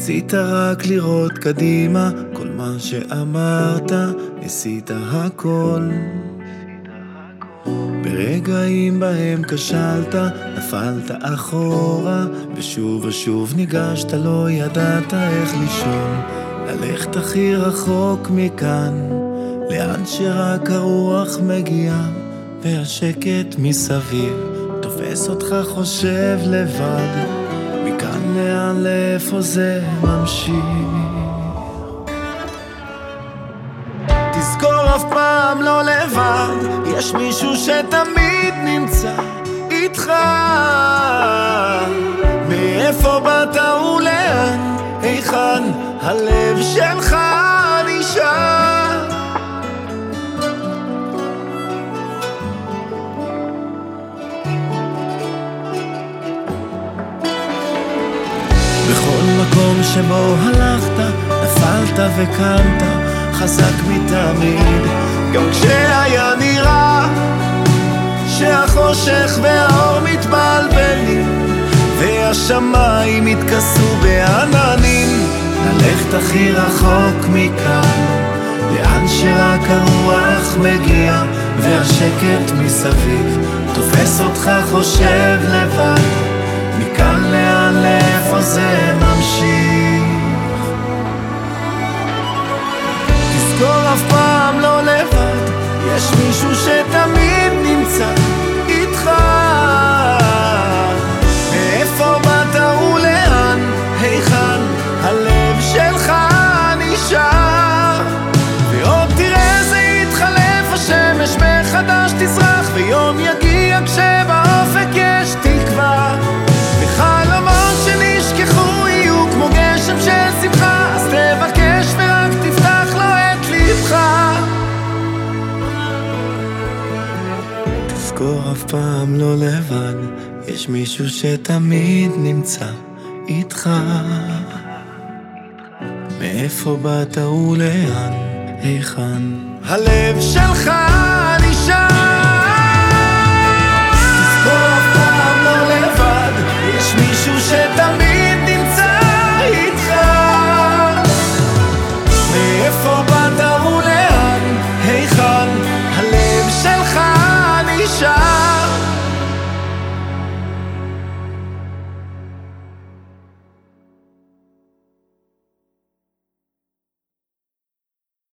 רצית רק לראות קדימה, כל מה שאמרת, ניסית הכל. ברגעים בהם כשלת, נפלת אחורה, ושוב ושוב ניגשת, לא ידעת איך לישון. ללכת הכי רחוק מכאן, לאן שרק הרוח מגיעה, והשקט מסביב תופס אותך חושב לבד, לאן לאיפה זה ממשיך. תזכור אף פעם לא לבד, יש מישהו שתמיד נמצא איתך. מאיפה באת ולאן, היכן הלב שלך נשאר. בכל מקום שבו הלכת, נפלת וקמת, חזק מתמיד, גם כשהיה נראה שהחושך והאור מתבלבלים, והשמיים התכסו בעננים, ללכת הכי רחוק מכאן, לאן שרק הרוח מגיע, והשקט מסביב תופס אותך חושב לבד, תזכור אף פעם לא לבד, יש מישהו שתמיד נמצא איתך. מאיפה באת ולאן, היכן הלב שלך נשאר. ועוד תראה זה יתחלף, השמש מחדש תזרח, ויום יגיע כשבאופק יש תזכור אף פעם לא לבד, יש מישהו שתמיד נמצא איתך. מאיפה באת ולאן, היכן? הלב שלך shine.